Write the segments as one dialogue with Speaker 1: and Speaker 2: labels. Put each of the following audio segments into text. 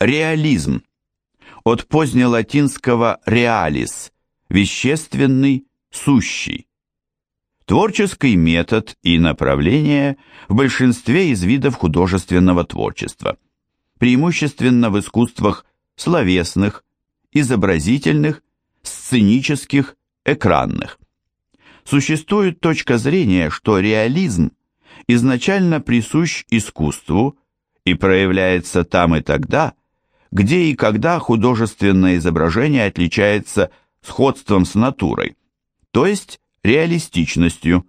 Speaker 1: Реализм. От позднелатинского realis – вещественный, сущий. Творческий метод и направление в большинстве из видов художественного творчества, преимущественно в искусствах словесных, изобразительных, сценических, экранных. Существует точка зрения, что реализм изначально присущ искусству и проявляется там и тогда, где и когда художественное изображение отличается сходством с натурой, то есть реалистичностью.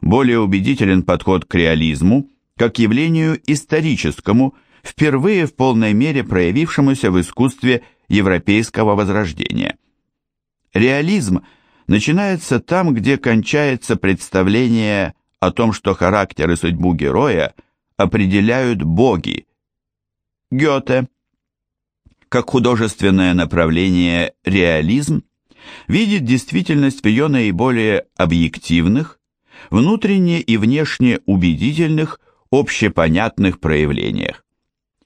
Speaker 1: Более убедителен подход к реализму как явлению историческому, впервые в полной мере проявившемуся в искусстве европейского возрождения. Реализм начинается там, где кончается представление о том, что характер и судьбу героя определяют боги. Гёте. Как художественное направление реализм видит действительность в ее наиболее объективных, внутренне и внешне убедительных, общепонятных проявлениях.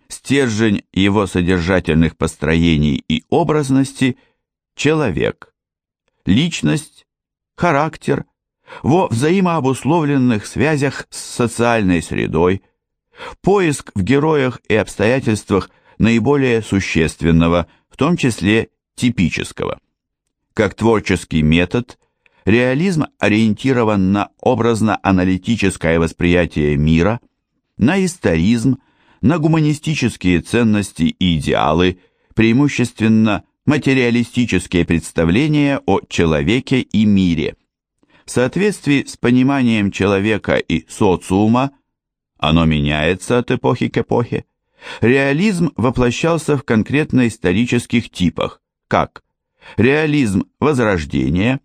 Speaker 1: Стержень его содержательных построений и образности – человек, личность, характер, во взаимообусловленных связях с социальной средой, поиск в героях и обстоятельствах наиболее существенного, в том числе типического. Как творческий метод, реализм ориентирован на образно-аналитическое восприятие мира, на историзм, на гуманистические ценности и идеалы, преимущественно материалистические представления о человеке и мире. В соответствии с пониманием человека и социума, оно меняется от эпохи к эпохе, реализм воплощался в конкретно-исторических типах, как реализм возрождения,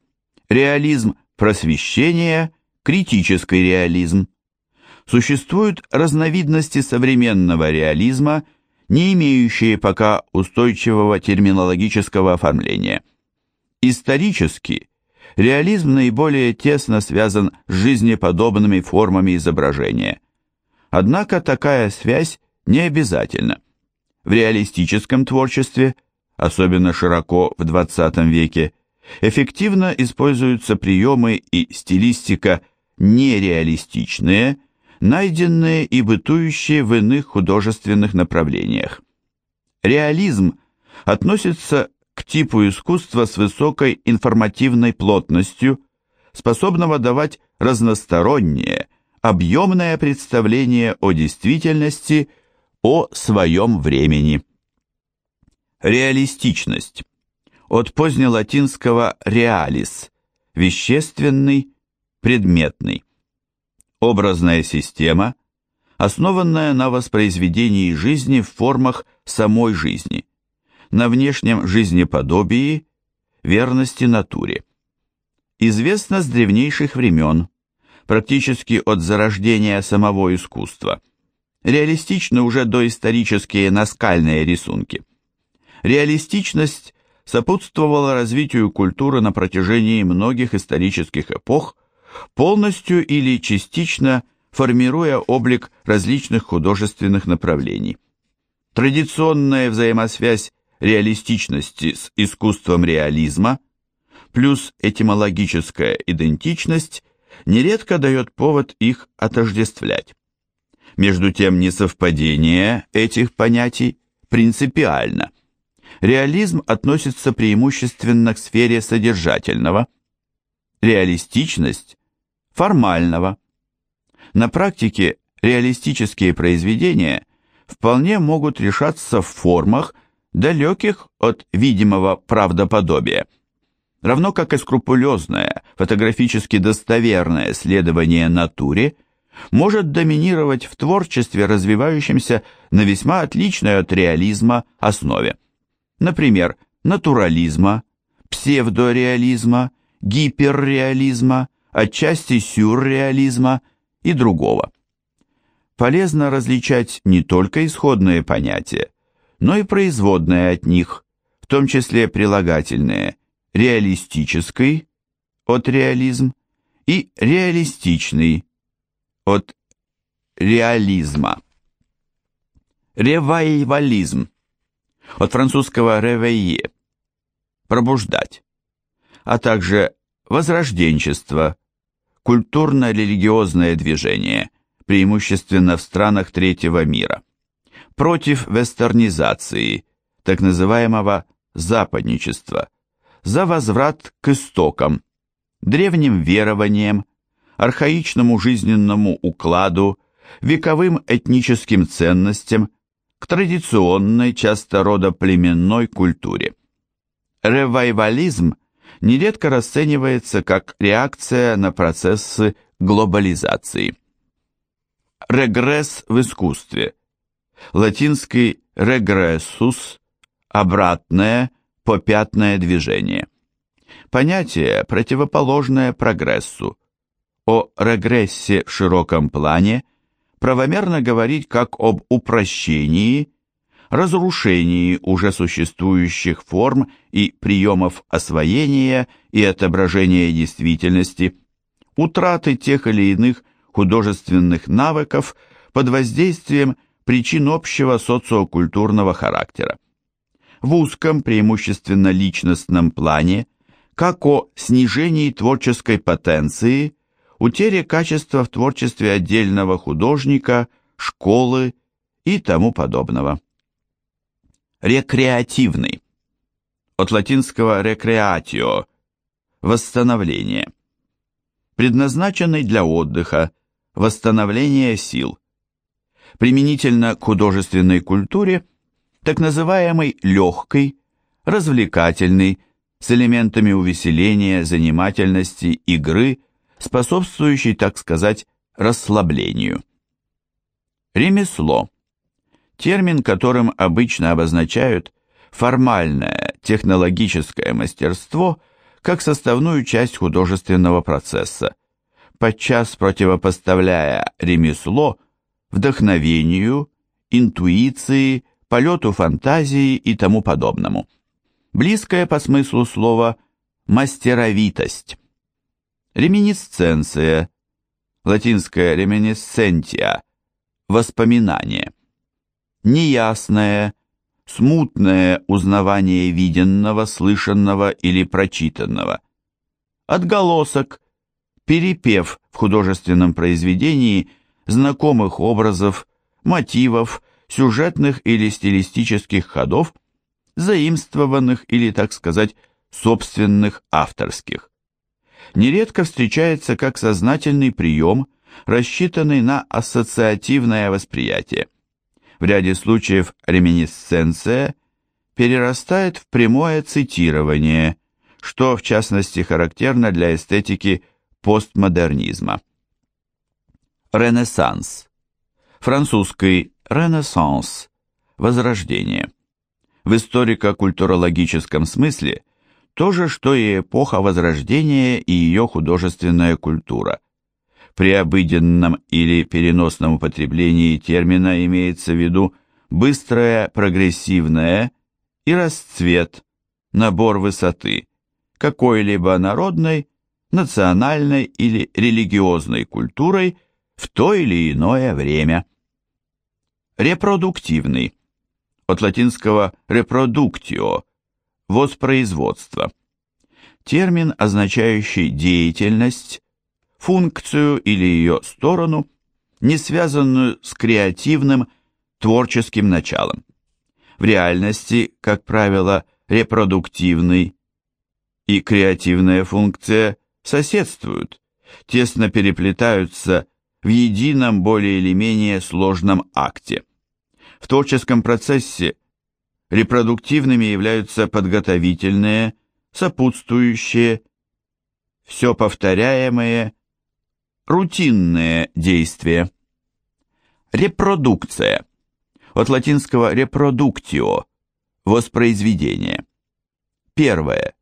Speaker 1: реализм просвещения, критический реализм. Существуют разновидности современного реализма, не имеющие пока устойчивого терминологического оформления. Исторически реализм наиболее тесно связан с жизнеподобными формами изображения. Однако такая связь не обязательна. В реалистическом творчестве, особенно широко в XX веке, эффективно используются приемы и стилистика нереалистичные, найденные и бытующие в иных художественных направлениях. Реализм относится к типу искусства с высокой информативной плотностью, способного давать разностороннее, объемное представление о действительности, о своем времени. Реалистичность. От позднелатинского realis – вещественный, предметный. Образная система, основанная на воспроизведении жизни в формах самой жизни, на внешнем жизнеподобии, верности натуре. Известно с древнейших времен, практически от зарождения самого искусства. Реалистичны уже доисторические наскальные рисунки. Реалистичность сопутствовала развитию культуры на протяжении многих исторических эпох, полностью или частично формируя облик различных художественных направлений. Традиционная взаимосвязь реалистичности с искусством реализма плюс этимологическая идентичность нередко дает повод их отождествлять. Между тем несовпадение этих понятий принципиально. Реализм относится преимущественно к сфере содержательного, реалистичность – формального. На практике реалистические произведения вполне могут решаться в формах, далеких от видимого правдоподобия, равно как и скрупулезное, фотографически достоверное следование натуре может доминировать в творчестве, развивающемся на весьма отличной от реализма основе например, натурализма, псевдореализма, гиперреализма, отчасти сюрреализма и другого. Полезно различать не только исходные понятия, но и производные от них, в том числе прилагательные реалистический от реализм и реалистичный от реализма. Ревайвализм – от французского «réveiller» – пробуждать, а также возрожденчество, культурно-религиозное движение, преимущественно в странах третьего мира, против вестернизации, так называемого западничества, за возврат к истокам, древним верованиям, архаичному жизненному укладу, вековым этническим ценностям, к традиционной, часто родоплеменной культуре. Ревайвализм нередко расценивается как реакция на процессы глобализации. Регресс в искусстве. Латинский регрессус – обратное, попятное движение. Понятие, противоположное прогрессу. О регрессе в широком плане правомерно говорить как об упрощении, разрушении уже существующих форм и приемов освоения и отображения действительности, утраты тех или иных художественных навыков под воздействием причин общего социокультурного характера. В узком, преимущественно личностном плане, как о снижении творческой потенции, утере качества в творчестве отдельного художника, школы и тому подобного. Рекреативный. От латинского recreatio – восстановление. Предназначенный для отдыха, восстановления сил. Применительно к художественной культуре так называемый легкий, развлекательный, с элементами увеселения, занимательности, игры, способствующий, так сказать, расслаблению. Ремесло. Термин, которым обычно обозначают формальное технологическое мастерство как составную часть художественного процесса, подчас противопоставляя ремесло вдохновению, интуиции, полету фантазии и тому подобному. Близкое по смыслу слова мастеровитость. Реминисценция, латинское реминисцентия, воспоминание. Неясное, смутное узнавание виденного, слышанного или прочитанного. Отголосок, перепев в художественном произведении знакомых образов, мотивов, сюжетных или стилистических ходов, заимствованных или, так сказать, собственных авторских нередко встречается как сознательный прием, рассчитанный на ассоциативное восприятие. В ряде случаев реминисценция перерастает в прямое цитирование, что в частности характерно для эстетики постмодернизма. Ренессанс. Французский «ренессанс» – возрождение. В историко-культурологическом смысле – то же, что и эпоха Возрождения и ее художественная культура. При обыденном или переносном употреблении термина имеется в виду быстрое прогрессивное и расцвет, набор высоты какой-либо народной, национальной или религиозной культурой в то или иное время. Репродуктивный. От латинского reproductio – воспроизводство. Термин, означающий деятельность, функцию или ее сторону, не связанную с креативным, творческим началом. В реальности, как правило, репродуктивный и креативная функция соседствуют, тесно переплетаются в едином более или менее сложном акте. В творческом процессе Репродуктивными являются подготовительные, сопутствующие, все повторяемые, рутинные действия. Репродукция. От латинского reproductio – воспроизведение. Первое.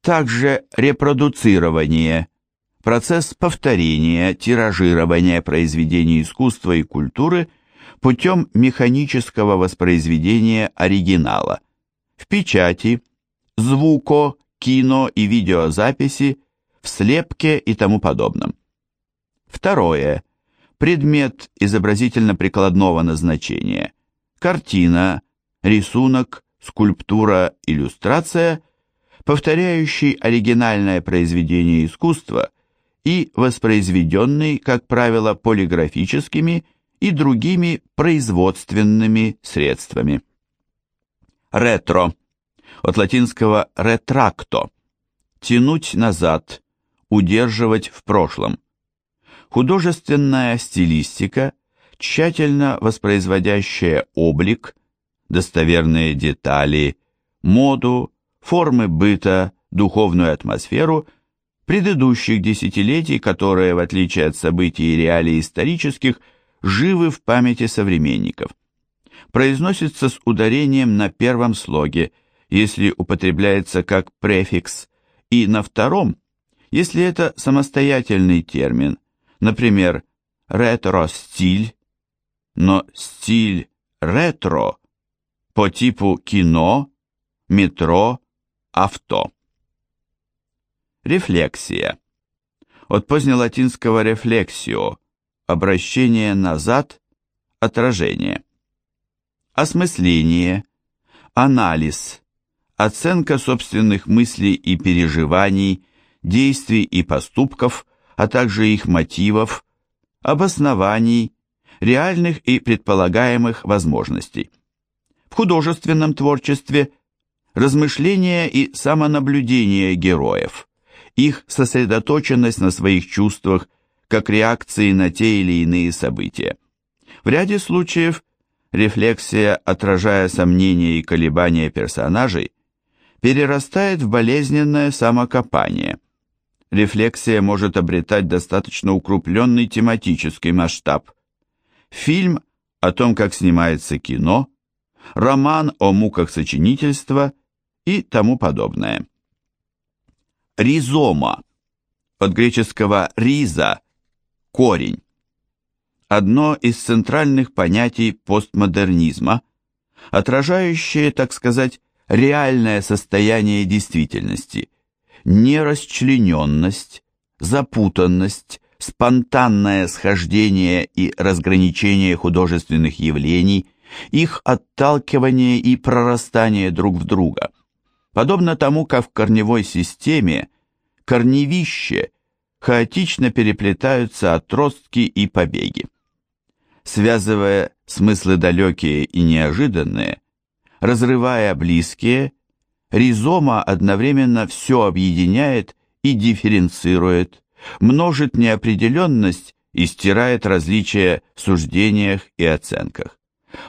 Speaker 1: Также репродуцирование – процесс повторения, тиражирования произведений искусства и культуры – путем механического воспроизведения оригинала. В печати, звуко, кино и видеозаписи, в слепке и тому подобном. Второе. Предмет изобразительно-прикладного назначения. Картина, рисунок, скульптура, иллюстрация, повторяющий оригинальное произведение искусства и воспроизведенный, как правило, полиграфическими и другими производственными средствами. Ретро. От латинского «ретракто» – тянуть назад, удерживать в прошлом. Художественная стилистика, тщательно воспроизводящая облик, достоверные детали, моду, формы быта, духовную атмосферу предыдущих десятилетий, которые, в отличие от событий и реалий исторических, живы в памяти современников. Произносится с ударением на первом слоге, если употребляется как префикс, и на втором, если это самостоятельный термин, Например, ретро-стиль, но стиль ретро по типу кино, метро, авто. Рефлексия. От позднелатинского рефлексио – обращение назад, отражение. Осмысление, анализ, оценка собственных мыслей и переживаний, действий и поступков – а также их мотивов, обоснований, реальных и предполагаемых возможностей. В художественном творчестве размышления и самонаблюдение героев, их сосредоточенность на своих чувствах, как реакции на те или иные события. В ряде случаев рефлексия, отражая сомнения и колебания персонажей, перерастает в болезненное самокопание – рефлексия может обретать достаточно укрупленный тематический масштаб. Фильм о том, как снимается кино, роман о муках сочинительства и тому подобное. Ризома, от греческого «риза» – корень. Одно из центральных понятий постмодернизма, отражающее, так сказать, реальное состояние действительности – нерасчлененность, запутанность, спонтанное схождение и разграничение художественных явлений, их отталкивание и прорастание друг в друга. Подобно тому, как в корневой системе корневище хаотично переплетаются отростки и побеги. Связывая смыслы далекие и неожиданные, разрывая близкие – Ризома одновременно все объединяет и дифференцирует, множит неопределенность и стирает различия в суждениях и оценках.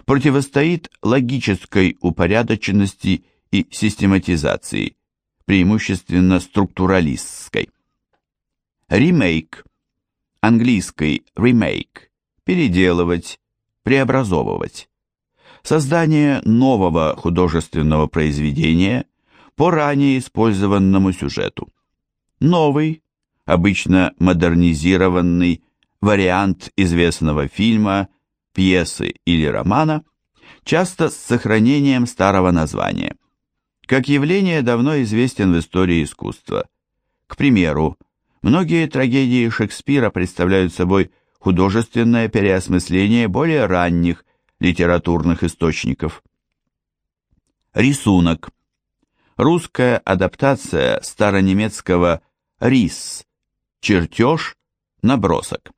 Speaker 1: Противостоит логической упорядоченности и систематизации, преимущественно структуралистской. Ремейк. Английский remake. Переделывать, преобразовывать. Создание нового художественного произведения по ранее использованному сюжету. Новый, обычно модернизированный вариант известного фильма, пьесы или романа, часто с сохранением старого названия. Как явление давно известен в истории искусства. К примеру, многие трагедии Шекспира представляют собой художественное переосмысление более ранних литературных источников. Рисунок – русская адаптация старонемецкого «рис» – чертеж, набросок.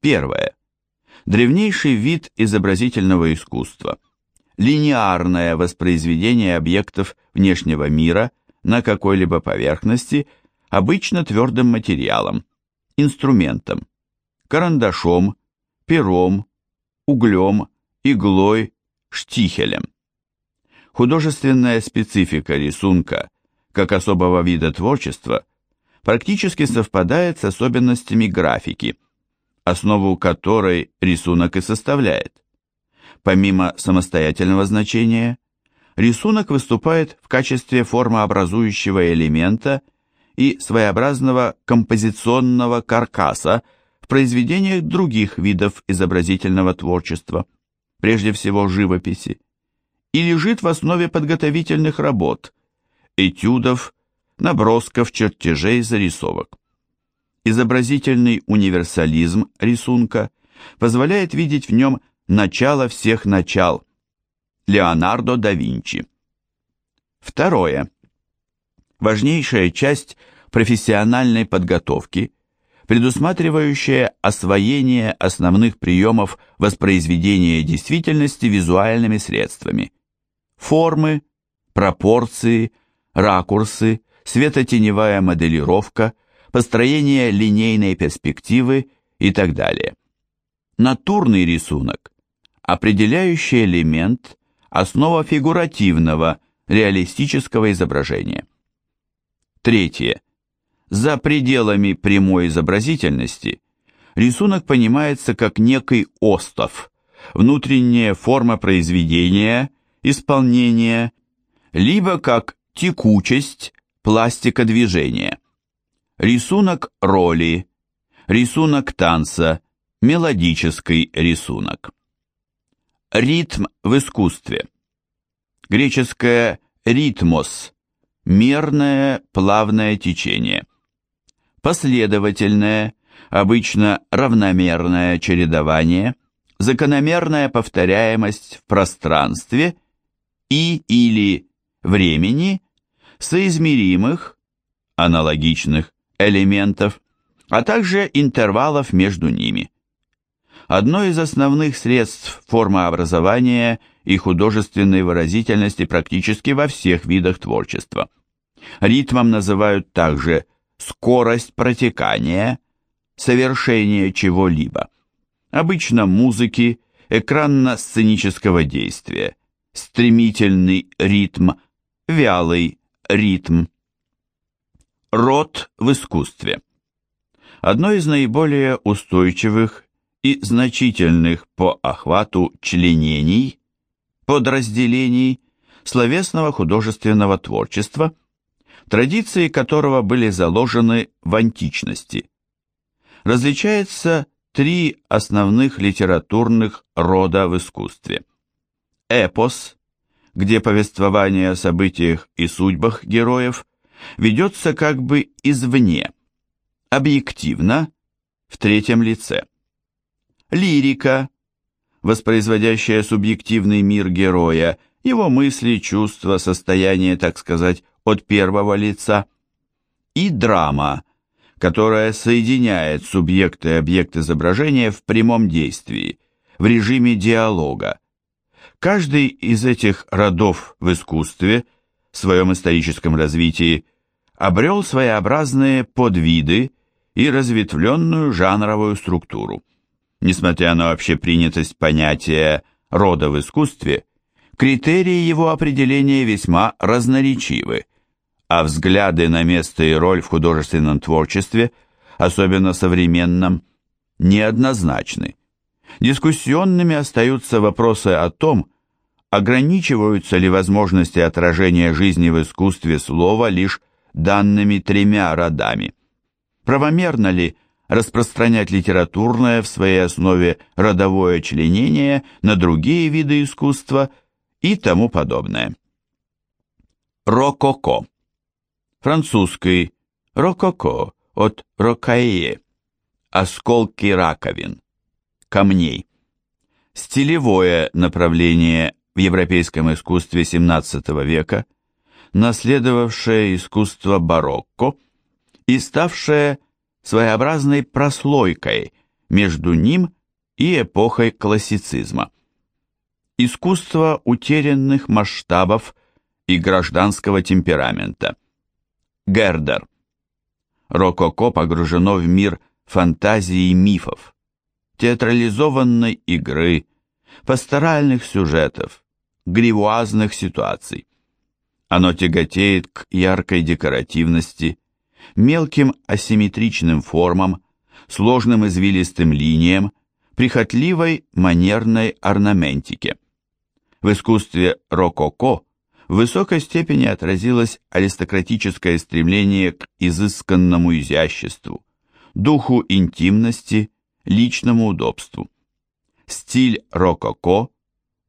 Speaker 1: Первое. Древнейший вид изобразительного искусства. Линеарное воспроизведение объектов внешнего мира на какой-либо поверхности, обычно твердым материалом, инструментом, карандашом, пером, углем, иглой, штихелем. Художественная специфика рисунка, как особого вида творчества, практически совпадает с особенностями графики, основу которой рисунок и составляет. Помимо самостоятельного значения, рисунок выступает в качестве формообразующего элемента и своеобразного композиционного каркаса в произведениях других видов изобразительного творчества, прежде всего живописи и лежит в основе подготовительных работ, этюдов, набросков, чертежей, зарисовок. Изобразительный универсализм рисунка позволяет видеть в нем начало всех начал. Леонардо да Винчи – Второе. Важнейшая часть профессиональной подготовки, предусматривающая освоение основных приемов воспроизведения действительности визуальными средствами. Формы, пропорции, ракурсы, светотеневая моделировка, построение линейной перспективы и так далее. Натурный рисунок – определяющий элемент, основа фигуративного, реалистического изображения. Третье. За пределами прямой изобразительности рисунок понимается как некий остов, внутренняя форма произведения, исполнения, либо как текучесть, пластика движения. Рисунок роли, рисунок танца, мелодический рисунок. Ритм в искусстве. Греческое «ритмос» – мерное, плавное течение. Последовательное, обычно равномерное чередование, закономерная повторяемость в пространстве и или времени соизмеримых, аналогичных элементов, а также интервалов между ними. Одно из основных средств формообразования и художественной выразительности практически во всех видах творчества. Ритмом называют также скорость протекания, совершение чего-либо. Обычно музыки, экранно-сценического действия, стремительный ритм, вялый ритм. Род в искусстве. Одно из наиболее устойчивых и значительных по охвату членений, подразделений словесного художественного творчества, традиции которого были заложены в античности. Различается три основных литературных рода в искусстве. Эпос, где повествование о событиях и судьбах героев ведется как бы извне, объективно, в третьем лице лирика, воспроизводящая субъективный мир героя, его мысли, чувства, состояние, так сказать, от первого лица, и драма, которая соединяет субъект и объект изображения в прямом действии, в режиме диалога. Каждый из этих родов в искусстве, в своем историческом развитии, обрел своеобразные подвиды и разветвленную жанровую структуру. Несмотря на общепринятость понятия рода в искусстве, критерии его определения весьма разноречивы, а взгляды на место и роль в художественном творчестве, особенно современном, неоднозначны. Дискуссионными остаются вопросы о том, ограничиваются ли возможности отражения жизни в искусстве слова лишь данными тремя родами. Правомерно ли распространять литературное в своей основе родовое членение на другие виды искусства и тому подобное. Рококо. Французский рококо от рокаие. Осколки раковин. Камней. Стилевое направление в европейском искусстве XVII века, наследовавшее искусство барокко и ставшее своеобразной прослойкой между ним и эпохой классицизма. Искусство утерянных масштабов и гражданского темперамента. Гердер. Рококо погружено в мир фантазии и мифов, театрализованной игры, пасторальных сюжетов, гривуазных ситуаций. Оно тяготеет к яркой декоративности, мелким асимметричным формам, сложным извилистым линиям, прихотливой манерной орнаментике. В искусстве рококо в высокой степени отразилось аристократическое стремление к изысканному изяществу, духу интимности, личному удобству. Стиль рококо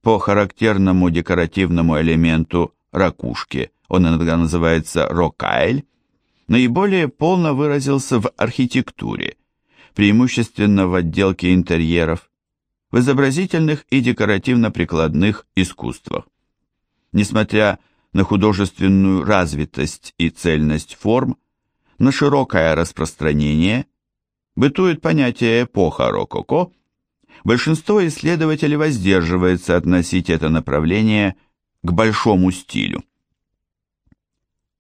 Speaker 1: по характерному декоративному элементу ракушки, он иногда называется рокайль, наиболее полно выразился в архитектуре, преимущественно в отделке интерьеров, в изобразительных и декоративно-прикладных искусствах. Несмотря на художественную развитость и цельность форм, на широкое распространение, бытует понятие эпоха рококо, большинство исследователей воздерживается относить это направление к большому стилю.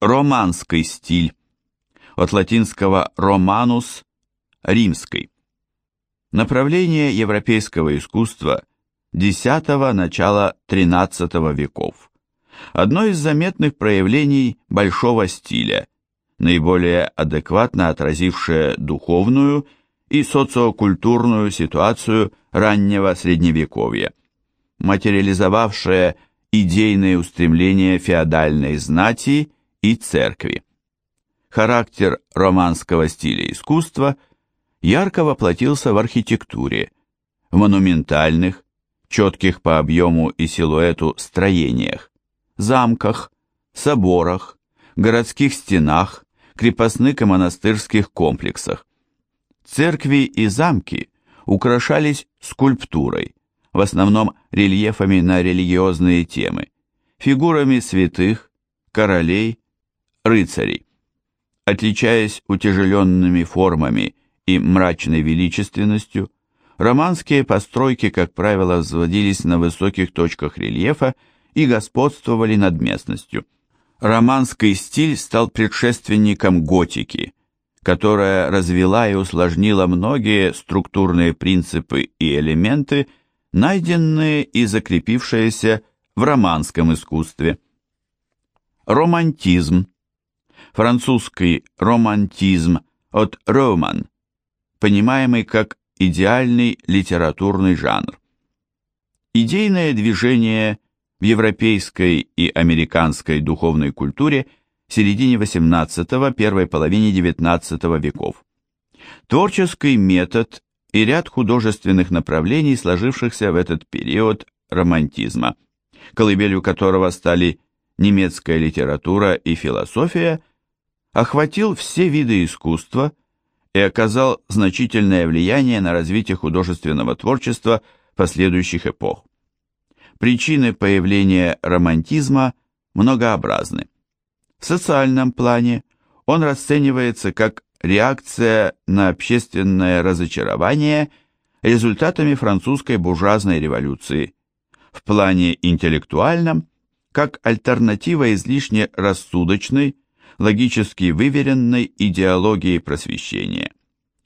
Speaker 1: Романский стиль, от латинского «романус» – римский. Направление европейского искусства X – начала XIII веков. Одно из заметных проявлений большого стиля, наиболее адекватно отразившее духовную и социокультурную ситуацию раннего Средневековья, материализовавшее идейные устремления феодальной знати и церкви. Характер романского стиля искусства ярко воплотился в архитектуре, в монументальных, четких по объему и силуэту строениях, замках, соборах, городских стенах, крепостных и монастырских комплексах. Церкви и замки украшались скульптурой, в основном рельефами на религиозные темы, фигурами святых, королей, рыцарей. Отличаясь утяжеленными формами и мрачной величественностью, романские постройки, как правило, возводились на высоких точках рельефа и господствовали над местностью. Романский стиль стал предшественником готики, которая развела и усложнила многие структурные принципы и элементы, найденные и закрепившиеся в романском искусстве. Романтизм. Французский романтизм от роман, понимаемый как идеальный литературный жанр. Идейное движение европейской и американской духовной культуре середине XVIII – первой половине XIX веков. Творческий метод и ряд художественных направлений, сложившихся в этот период романтизма, колыбелью которого стали немецкая литература и философия, охватил все виды искусства и оказал значительное влияние на развитие художественного творчества последующих эпох. Причины появления романтизма многообразны. В социальном плане он расценивается как реакция на общественное разочарование результатами французской буржуазной революции. В плане интеллектуальном – как альтернатива излишне рассудочной, логически выверенной идеологии просвещения.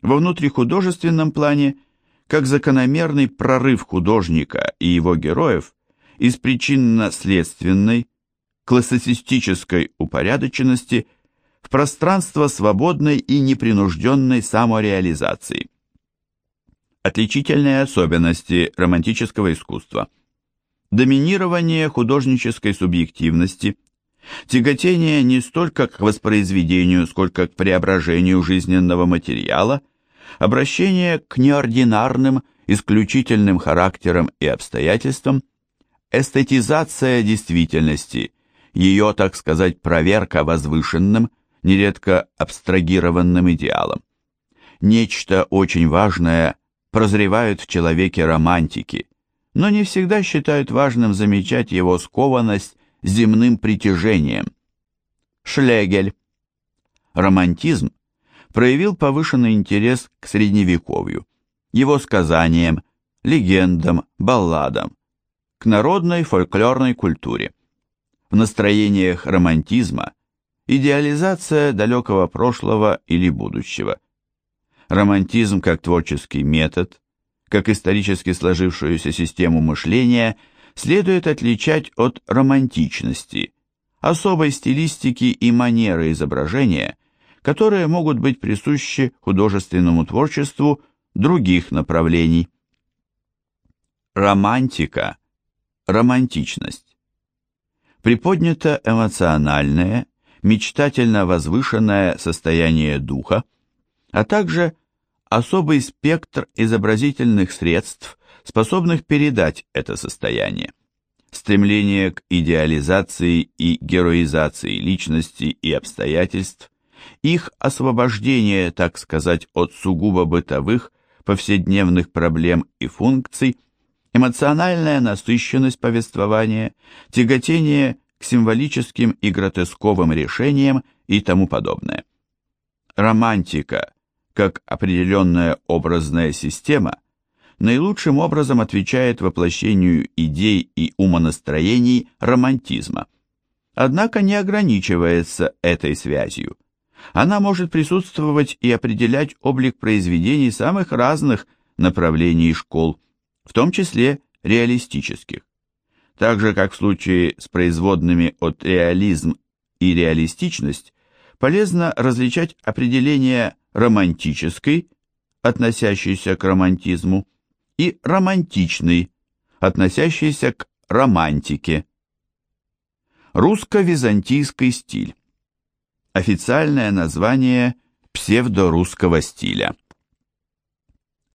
Speaker 1: Во внутрихудожественном плане – как закономерный прорыв художника и его героев из причинно-следственной, классицистической упорядоченности в пространство свободной и непринужденной самореализации. Отличительные особенности романтического искусства. Доминирование художнической субъективности, тяготение не столько к воспроизведению, сколько к преображению жизненного материала, обращение к неординарным, исключительным характерам и обстоятельствам – Эстетизация действительности, ее, так сказать, проверка возвышенным, нередко абстрагированным идеалом. Нечто очень важное прозревают в человеке романтики, но не всегда считают важным замечать его скованность земным притяжением. Шлегель. Романтизм проявил повышенный интерес к средневековью, его сказаниям, легендам, балладам, к народной фольклорной культуре. В настроениях романтизма идеализация далекого прошлого или будущего. Романтизм как творческий метод, как исторически сложившуюся систему мышления, следует отличать от романтичности, особой стилистики и манеры изображения, которые могут быть присущи художественному творчеству других направлений. Романтика романтичность. Приподнято эмоциональное, мечтательно возвышенное состояние духа, а также особый спектр изобразительных средств, способных передать это состояние. Стремление к идеализации и героизации личности и обстоятельств, их освобождение, так сказать, от сугубо бытовых, повседневных проблем и функций – эмоциональная насыщенность повествования, тяготение к символическим и гротесковым решениям и тому подобное. Романтика, как определенная образная система, наилучшим образом отвечает воплощению идей и умонастроений романтизма. Однако не ограничивается этой связью. Она может присутствовать и определять облик произведений самых разных направлений школ, в том числе реалистических. Так же, как в случае с производными от реализм и реалистичность, полезно различать определение романтической, относящейся к романтизму, и романтичный, относящийся к романтике. Русско-византийский стиль. Официальное название псевдорусского стиля.